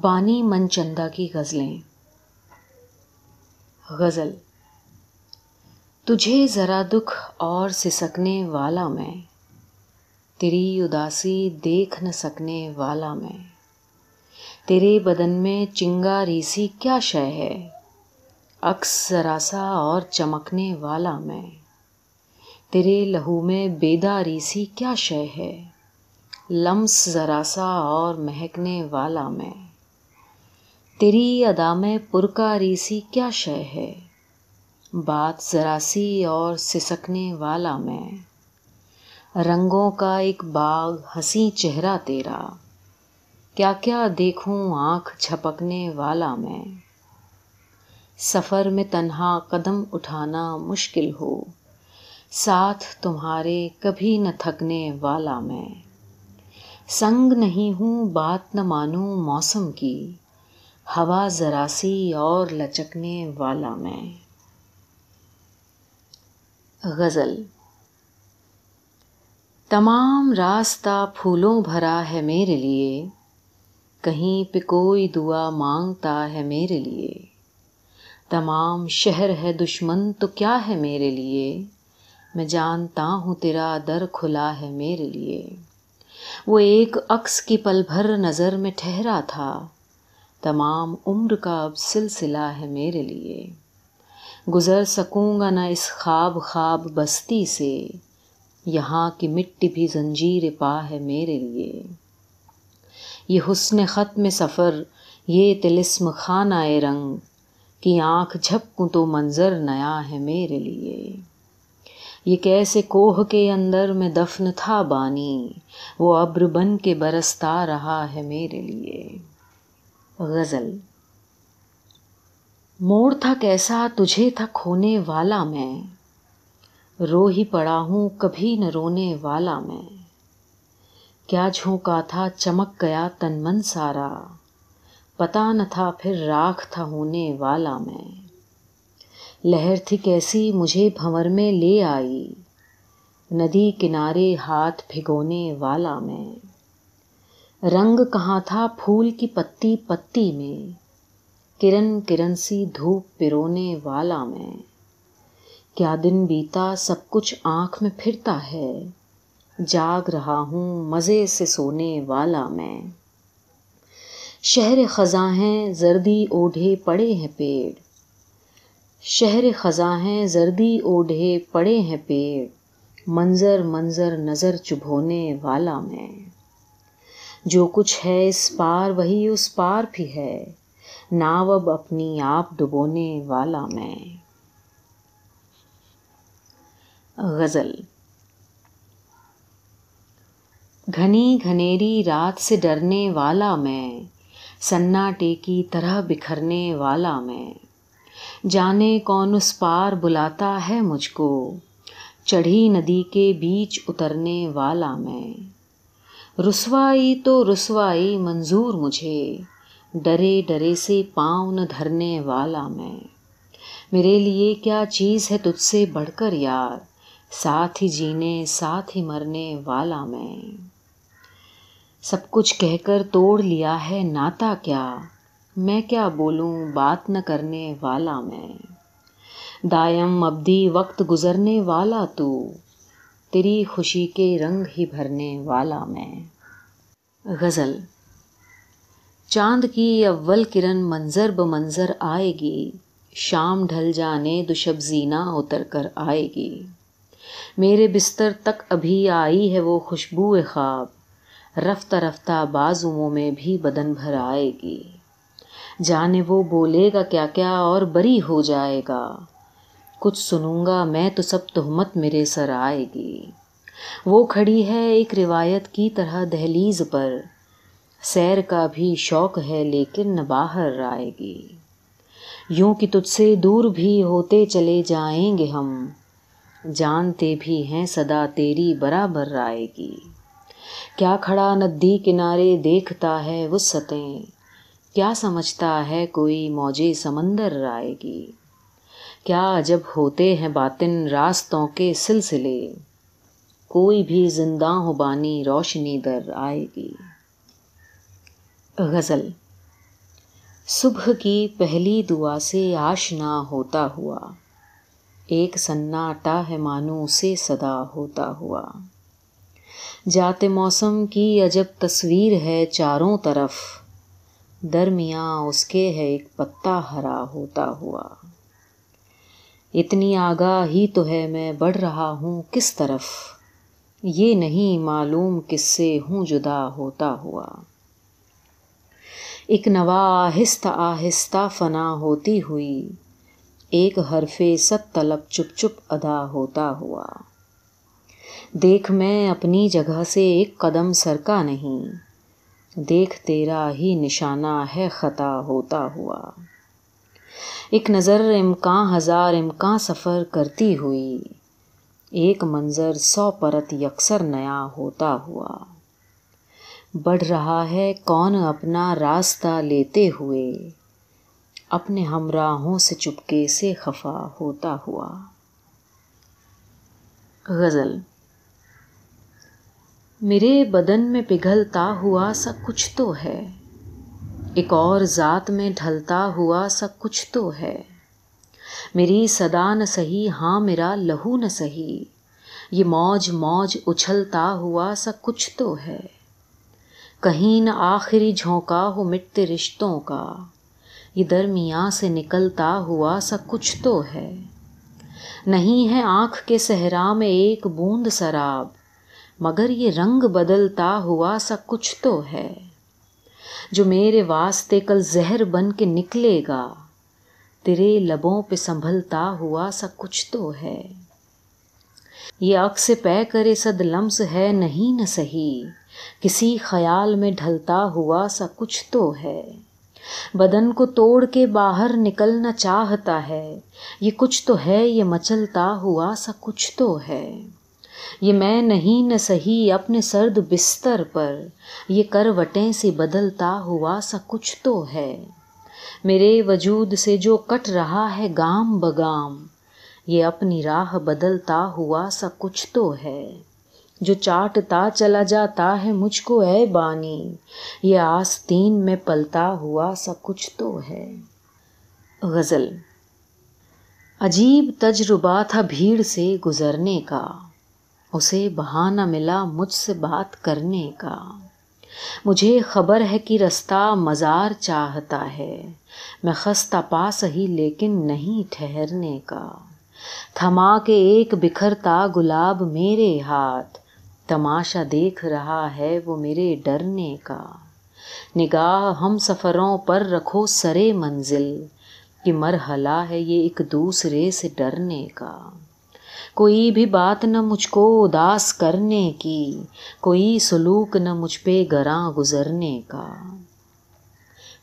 بانی من چندہ کی غزلیں۔ غزل، تجھے ذرا دکھ اور سسکنے والا میں، تیری اداسی دیکھ نہ سکنے والا میں۔ تیرے بدن میں چنگا ریسی کیا شے ہے؟ عکس ذرا سا اور چمکنے والا میں۔ تیرے لہو میں بیدا ریسی کیا شے ہے؟ لمس ذرا سا اور مہکنے والا میں۔ تیری ادا میں پرکا ریسی کیا شے ہے؟ بات ذرا سی اور سسکنے والا میں۔ رنگوں کا ایک باغ ہنسی چہرہ تیرا۔ کیا کیا دیکھوں آنکھ جھپکنے والا میں۔ سفر میں تنہا قدم اٹھانا مشکل ہو۔ ساتھ تمہارے کبھی نہ تھکنے والا میں۔ سنگ نہیں ہوں بات نہ مانوں موسم کی۔ ہوا ذرا سی اور لچکنے والا میں۔ غزل۔ تمام راستہ پھولوں بھرا ہے میرے لیے۔ کہیں پہ کوئی دعا مانگتا ہے میرے لیے۔ تمام شہر ہے دشمن، تو کیا ہے میرے لیے؟ میں جانتا ہوں تیرا در کھلا ہے میرے لیے۔ وہ ایک عکس کی پل بھر نظر میں ٹھہرا تھا۔ تمام عمر کا اب سلسلہ ہے میرے لیے۔ گزر سکوں گا نہ اس خواب خواب بستی سے، یہاں کی مٹی بھی زنجیر پا ہے میرے لیے۔ یہ حسن ختم سفر، یہ تلسم خانہ رنگ، کی آنکھ جھپکوں تو منظر نیا ہے میرے لیے۔ یہ کیسے کوہ کے اندر میں دفن تھا بانی، وہ ابر بن کے برستا رہا ہے میرے لیے۔ غزل۔ موڑ تھا کیسا، تجھے تھا کھونے والا میں۔ رو ہی پڑا ہوں، کبھی نہ رونے والا میں۔ کیا جھونکا تھا، چمک گیا تن من سارا۔ پتا نہ تھا پھر راکھ تھا ہونے والا میں۔ لہر تھی کیسی، مجھے بھنور میں لے آئی۔ ندی کنارے ہاتھ بھگونے والا میں۔ رنگ کہاں تھا پھول کی پتی پتی میں۔ کرن کرن سی دھوپ پرونے والا میں۔ کیا دن بیتا سب کچھ آنکھ میں پھرتا ہے۔ جاگ رہا ہوں مزے سے سونے والا میں۔ شہر خزاں ہیں زردی اوڑھے پڑے ہیں پیڑ۔ شہر خزاں ہیں زردی اوڑھے پڑے ہیں پیڑ۔ منظر منظر نظر چبھونے والا میں۔ جو کچھ ہے اس پار، وہی اس پار بھی ہے۔ ناو اب اپنی آپ ڈبونے والا میں۔ غزل۔ گھنی گھنیری رات سے ڈرنے والا میں، سناٹے کی طرح بکھرنے والا میں۔ جانے کون اس پار بلاتا ہے مجھ کو۔ چڑھی ندی کے بیچ اترنے والا میں۔ رسوائی تو رسوائی منظور مجھے، ڈرے ڈرے سے پاؤں نہ دھرنے والا میں۔ میرے لیے کیا چیز ہے تجھ سے بڑھ کر یار، ساتھ ہی جینے، ساتھ ہی مرنے والا میں۔ سب کچھ کہہ کر توڑ لیا ہے ناتا کیا، میں کیا بولوں بات نہ کرنے والا میں۔ دائم ابدی وقت گزرنے والا تو تیری خوشی کے رنگ ہی بھرنے والا میں۔ غزل، چاند کی اول کرن منظر ب منظر آئے گی، شام ڈھل جانے دشب زینہ اتر کر آئے گی۔ میرے بستر تک ابھی آئی ہے وہ خوشبو خواب، رفتہ رفتہ بازوؤں میں بھی بدن بھر آئے گی۔ جانے وہ بولے گا کیا کیا اور بری ہو جائے گا۔ کچھ سنوں گا، میں تو سب تہمت میرے سر آئے گی۔ وہ کھڑی ہے ایک روایت کی طرح دہلیز پر۔ سیر کا بھی شوق ہے، لیکن نہ باہر آئے گی۔ یوں کہ تجھ سے دور بھی ہوتے چلے جائیں گے ہم۔ جانتے بھی ہیں صدا تیری برابر آئے گی۔ کیا کھڑا ندی کنارے دیکھتا ہے وسطیں کیا سمجھتا ہے کوئی موجے سمندر آئے گی۔ کیا جب ہوتے ہیں باطن راستوں کے سلسلے، کوئی بھی زندہ ہو بانی روشنی در آئے گی۔ غزل، صبح کی پہلی دعا سے آشنا ہوتا ہوا، ایک سناٹا ہے مانو سے صدا ہوتا ہوا۔ جاتے موسم کی عجب تصویر ہے چاروں طرف، درمیاں اس کے ہے ایک پتا ہرا ہوتا ہوا۔ اتنی آگاہ ہی تو ہے میں بڑھ رہا ہوں کس طرف؟ یہ نہیں معلوم کس سے ہوں جدا ہوتا ہوا۔ ایک نوا آہستہ آہستہ فنا ہوتی ہوئی، ایک حرف ست طلب چپ چپ ادا ہوتا ہوا۔ دیکھ میں اپنی جگہ سے ایک قدم سرکا نہیں، دیکھ تیرا ہی نشانہ ہے خطا ہوتا ہوا۔ ایک نظر امکان ہزار امکان سفر کرتی ہوئی۔ ایک منظر سو پرت یکسر نیا ہوتا ہوا۔ بڑھ رہا ہے کون اپنا راستہ لیتے ہوئے۔ اپنے ہمراہوں سے چپکے سے خفا ہوتا ہوا۔ غزل۔ میرے بدن میں پگھلتا ہوا سا کچھ تو ہے۔ ایک اور ذات میں ڈھلتا ہوا سا کچھ تو ہے۔ میری صدا نہ سہی ہاں میرا لہو نہ سہی۔ یہ موج موج اچھلتا ہوا سا کچھ تو ہے۔ کہیں نہ آخری جھونکا ہو مٹتے رشتوں کا۔ یہ درمیاں سے نکلتا ہوا سا کچھ تو ہے۔ نہیں ہے آنکھ کے صحرا میں ایک بوند سراب، مگر یہ رنگ بدلتا ہوا سا کچھ تو ہے۔ جو میرے واسطے کل زہر بن کے نکلے گا۔ تیرے لبوں پہ سنبھلتا ہوا سا کچھ تو ہے۔ یہ عکس پے کرے صد لمس ہے نہیں نہ سہی کسی خیال میں ڈھلتا ہوا سا کچھ تو ہے۔ بدن کو توڑ کے باہر نکلنا چاہتا ہے۔ یہ کچھ تو ہے، یہ مچلتا ہوا سا کچھ تو ہے۔ یہ میں نہیں نہ سہی اپنے سرد بستر پر۔ یہ کروٹیں سے بدلتا ہوا سا کچھ تو ہے۔ میرے وجود سے جو کٹ رہا ہے گام بگام، یہ اپنی راہ بدلتا ہوا سا کچھ تو ہے۔ جو چاٹتا چلا جاتا ہے مجھ کو، اے بانی، یہ آستین میں پلتا ہوا سا کچھ تو ہے۔ غزل عجیب تجربہ تھا بھیڑ سے گزرنے کا۔ اسے بہانہ ملا مجھ سے بات کرنے کا۔ مجھے خبر ہے کہ رستہ مزار چاہتا ہے۔ میں خستہ پا سہی لیکن نہیں ٹھہرنے کا۔ تھما کے ایک بکھرتا گلاب میرے ہاتھ۔ تماشا دیکھ رہا ہے وہ میرے ڈرنے کا۔ نگاہ ہم سفروں پر رکھو سرے منزل۔ کہ مرحلہ ہے یہ ایک دوسرے سے ڈرنے کا۔ کوئی بھی بات نہ مجھ کو اداس کرنے کی، کوئی سلوک نہ مجھ پہ گراں گزرنے کا۔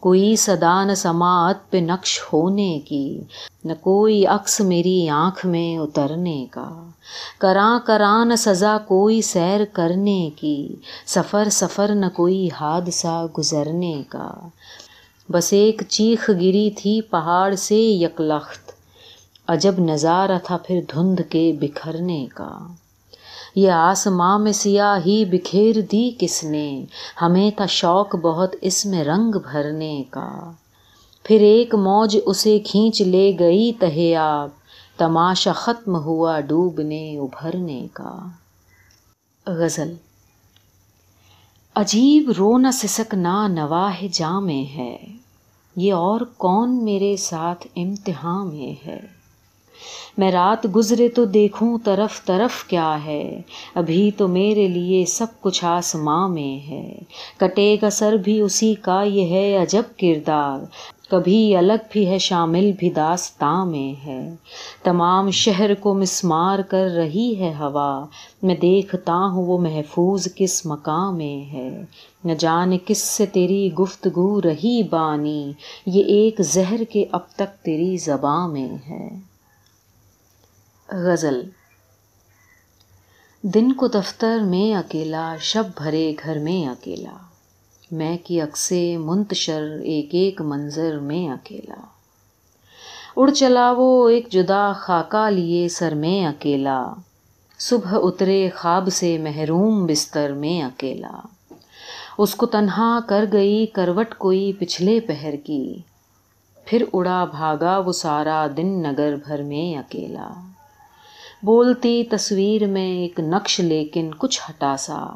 کوئی صدا نہ سماعت پہ نقش ہونے کی، نہ کوئی عکس میری آنکھ میں اترنے کا۔ کراں کراں نہ سزا کوئی سیر کرنے کی، سفر سفر نہ کوئی حادثہ گزرنے کا۔ بس ایک چیخ گری تھی پہاڑ سے یکلخت عجب نظارہ تھا پھر دھند کے بکھرنے کا۔ یہ آسماں میں سیاہی بکھیر دی کس نے، ہمیں تھا شوق بہت اس میں رنگ بھرنے کا۔ پھر ایک موج اسے کھینچ لے گئی تہے آب تماشا ختم ہوا ڈوبنے ابھرنے کا۔ غزل، عجیب رونا سسک نہ نواہ جامع ہے، یہ اور کون میرے ساتھ امتحان میں ہے؟ میں رات گزرے تو دیکھوں طرف طرف کیا ہے، ابھی تو میرے لیے سب کچھ آسماں میں ہے۔ کٹے کا سر بھی اسی کا یہ ہے عجب کردار۔ کبھی الگ بھی ہے، شامل بھی داستاں میں ہے۔ تمام شہر کو مسمار کر رہی ہے ہوا۔ میں دیکھتا ہوں وہ محفوظ کس مقام میں ہے۔ نہ جانے کس سے تیری گفتگو رہی بانی۔ یہ ایک زہر کے اب تک تیری زباں میں ہے۔ غزل۔ دن کو دفتر میں اکیلا، شب بھرے گھر میں اکیلا۔ میں کی اکسے منتشر، ایک ایک منظر میں اکیلا۔ اڑ چلا وہ ایک جدا خاکہ لیے سر میں اکیلا۔ صبح اترے خواب سے محروم بستر میں اکیلا۔ اس کو تنہا کر گئی کروٹ کوئی پچھلے پہر کی۔ پھر اڑا بھاگا وہ سارا دن نگر بھر میں اکیلا۔ بولتی تصویر میں ایک نقش لیکن کچھ ہٹا سا۔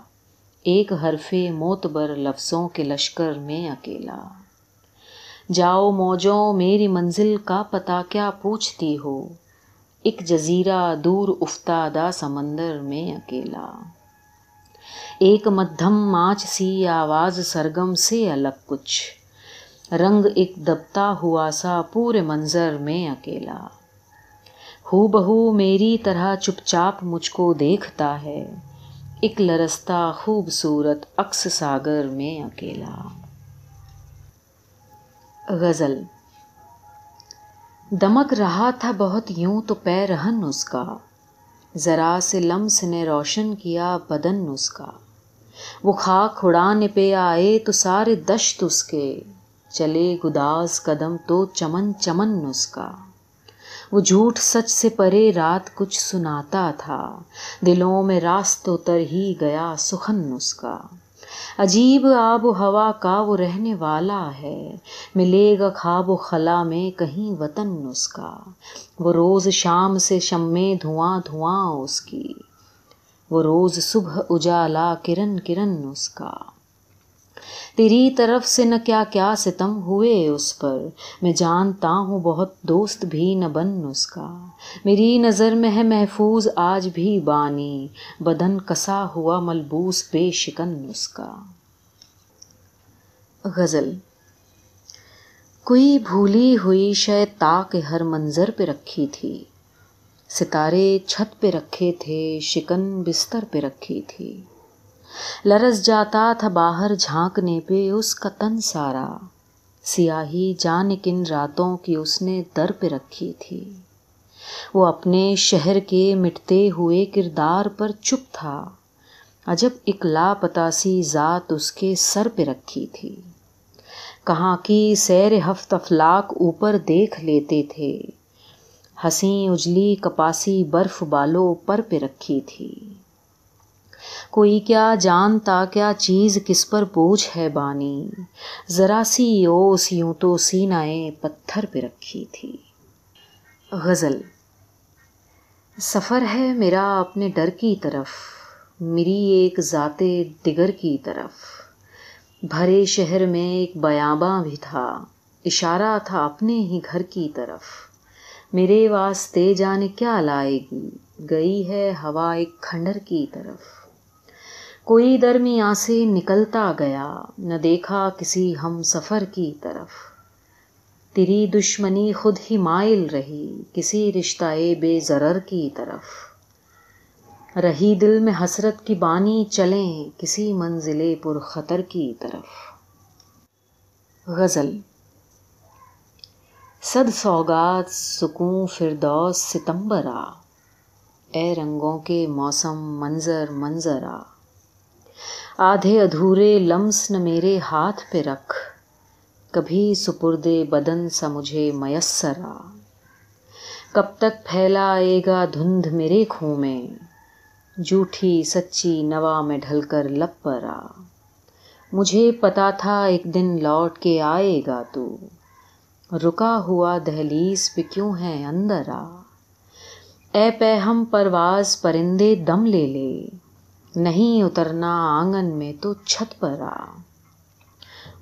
ایک حرف موتبر لفظوں کے لشکر میں اکیلا۔ جاؤ موجوں، میری منزل کا پتہ کیا پوچھتی ہو؟ ایک جزیرہ دور افتادہ سمندر میں اکیلا۔ ایک مدھم ماچ سی آواز سرگم سے الگ کچھ۔ رنگ ایک دبتا ہوا سا پورے منظر میں اکیلا۔ ہو بہو میری طرح چپ چاپ مجھ کو دیکھتا ہے۔ ایک لرستہ خوبصورت عکس ساگر میں اکیلا۔ غزل، دمک رہا تھا بہت یوں تو پے رہن اس کا۔ ذرا سے لمس نے روشن کیا بدن اس کا۔ وہ خاک اڑانے پہ آئے تو سارے دشت اس کے۔ چلے گداز قدم تو چمن چمن اس کا۔ وہ جھوٹ سچ سے پرے رات کچھ سناتا تھا۔ دلوں میں راست اتر ہی گیا سخن اس کا۔ عجیب آب و ہوا کا وہ رہنے والا ہے۔ ملے گا خواب و خلا میں کہیں وطن اس کا۔ وہ روز شام سے شمے دھواں دھواں اس کی۔ وہ روز صبح اجالا کرن کرن اس کا۔ تیری طرف سے نہ کیا کیا ستم ہوئے اس پر۔ میں جانتا ہوں بہت دوست بھی نہ بن اس کا۔ میری نظر میں ہے محفوظ آج بھی بانی۔ بدن کسا ہوا ملبوس بے شکن اس کا۔ غزل۔ کوئی بھولی ہوئی شاید تاک ہر منظر پہ رکھی تھی۔ ستارے چھت پہ رکھے تھے، شکن بستر پہ رکھی تھی۔ لرس جاتا تھا باہر جھانکنے پہ اس کا تن سارا۔ سیاہی جان کن راتوں کی اس نے در پہ رکھی تھی۔ وہ اپنے شہر کے مٹتے ہوئے کردار پر چپ تھا۔ عجب ایک لاپتا سی ذات اس کے سر پہ رکھی تھی۔ کہاں کی سیر ہفت افلاق اوپر دیکھ لیتے تھے۔ ہنسی اجلی کپاسی برف بالوں پر پہ رکھی تھی۔ کوئی کیا جانتا کیا چیز کس پر بوجھ ہے بانی؟ ذرا سی اوس یوں تو سینائے پتھر پہ رکھی تھی۔ غزل، سفر ہے میرا اپنے ڈر کی طرف، میری ایک ذات دگر کی طرف۔ بھرے شہر میں ایک بیاباں بھی تھا، اشارہ تھا اپنے ہی گھر کی طرف۔ میرے واسطے جانے کیا لائے گی، گئی ہے ہوا ایک کھنڈر کی طرف۔ کوئی درمیان سے نکلتا گیا، نہ دیکھا کسی ہم سفر کی طرف۔ تیری دشمنی خود ہی مائل رہی، کسی رشتہ بے ضرر کی طرف۔ رہی دل میں حسرت کی بانی چلیں، کسی منزل پر خطر کی طرف۔ غزل۔ صد سوگات سکون فردوس ستمبرا۔ اے رنگوں کے موسم منظر منظرا۔ آدھے ادھورے لمس نہ میرے ہاتھ پہ رکھ۔ کبھی سپرد بدن سا مجھے میسر آ کب تک پھیلا آئے گا دھند میرے کھوں میں؟ جھوٹھی سچی نوا میں ڈھل کر لپ پر آ مجھے پتا تھا ایک دن لوٹ کے آئے گا تو۔ رکا ہوا دہلیز پہ کیوں ہے اندر آ اے پہ ہم پرواز پرندے دم لے لے۔ نہیں اترنا آنگن میں تو چھت پر آ۔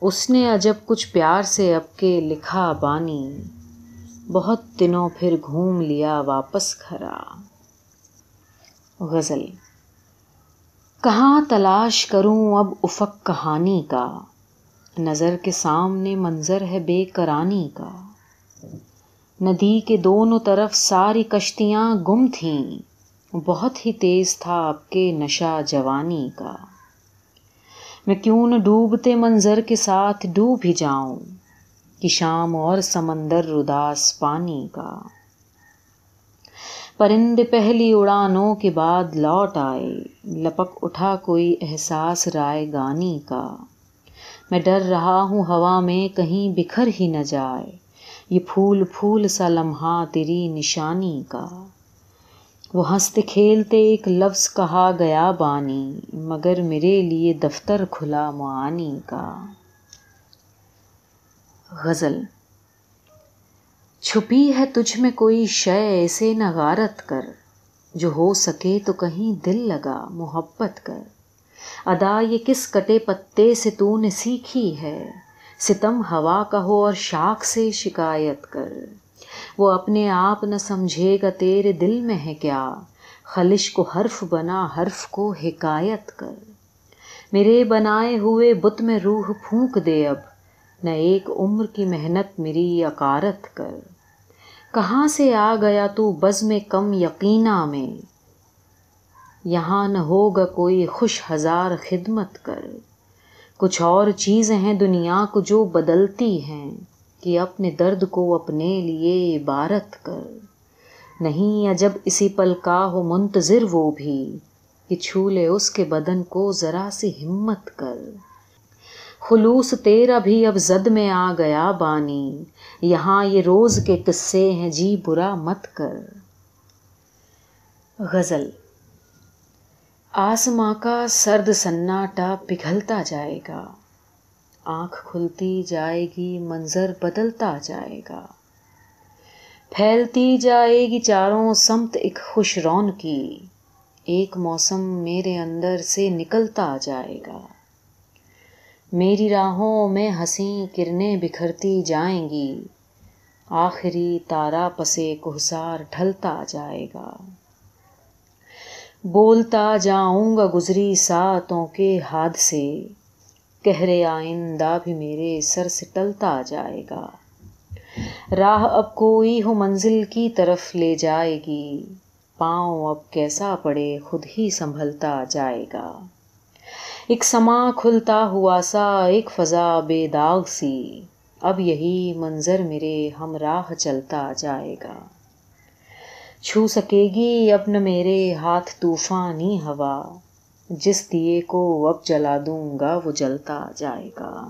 اس نے عجب کچھ پیار سے اب کے لکھا بانی۔ بہت دنوں پھر گھوم لیا واپس گھر آ۔ غزل۔ کہاں تلاش کروں اب افق کہانی کا؟ نظر کے سامنے منظر ہے بے کرانی کا۔ ندی کے دونوں طرف ساری کشتیاں گم تھیں۔ بہت ہی تیز تھا آپ کے نشہ جوانی کا۔ میں کیوں نہ ڈوبتے منظر کے ساتھ ڈوب ہی جاؤں کہ شام اور سمندر رداس پانی کا۔ پرند پہلی اڑانوں کے بعد لوٹ آئے، لپک اٹھا کوئی احساس رائے گانی کا۔ میں ڈر رہا ہوں ہوا میں کہیں بکھر ہی نہ جائے، یہ پھول پھول سا لمحہ تیری نشانی کا۔ وہ ہنستے کھیلتے ایک لفظ کہا گیا بانی، مگر میرے لیے دفتر کھلا معانی کا۔ غزل، چھپی ہے تجھ میں کوئی شے ایسے نہ غارت کر، جو ہو سکے تو کہیں دل لگا محبت کر۔ ادا، یہ کس کٹے پتے سے تو نے سیکھی ہے؟ ستم ہوا کا ہو اور شاخ سے شکایت کر۔ وہ اپنے آپ نہ سمجھے گا تیرے دل میں ہے کیا؟ خلش کو حرف بنا، حرف کو حکایت کر۔ میرے بنائے ہوئے بت میں روح پھونک دے اب۔ نہ ایک عمر کی محنت میری اکارت کر۔ کہاں سے آ گیا تو بز میں کم یقینا میں؟ یہاں نہ ہوگا کوئی خوش ہزار خدمت کر۔ کچھ اور چیزیں ہیں دنیا کو جو بدلتی ہیں۔ کہ اپنے درد کو اپنے لیے عبارت کر۔ نہیں، عجب اسی پل کا ہو منتظر وہ بھی کہ چھو لے اس کے بدن کو ذرا سی ہمت کر۔ خلوص تیرا بھی اب زد میں آ گیا بانی۔ یہاں یہ روز کے قصے ہیں جی برا مت کر۔ غزل آسماں کا سرد سناٹا پگھلتا جائے گا۔ آنکھ کھلتی جائے گی، منظر بدلتا جائے گا۔ پھیلتی جائے گی چاروں سمت ایک خوش رون کی ایک موسم میرے اندر سے نکلتا جائے گا۔ میری راہوں میں ہنسی کرنیں بکھرتی جائیں گی۔ آخری تارا پسے کوہسار ڈھلتا جائے گا۔ بولتا جاؤں گا گزری ساتوں کے ہاتھ سے کہرے آئندہ بھی میرے سر سے ٹلتا جائے گا۔ راہ اب کوئی ہو منزل کی طرف لے جائے گی۔ پاؤں اب کیسا پڑے خود ہی سنبھلتا جائے گا۔ ایک سما کھلتا ہوا سا، ایک فضا بے داغ سی۔ اب یہی منظر میرے ہمراہ چلتا جائے گا۔ چھو سکے گی اب نہ میرے ہاتھ طوفانی ہوا۔ جس دیے کو اب جلا دوں گا وہ جلتا جائے گا۔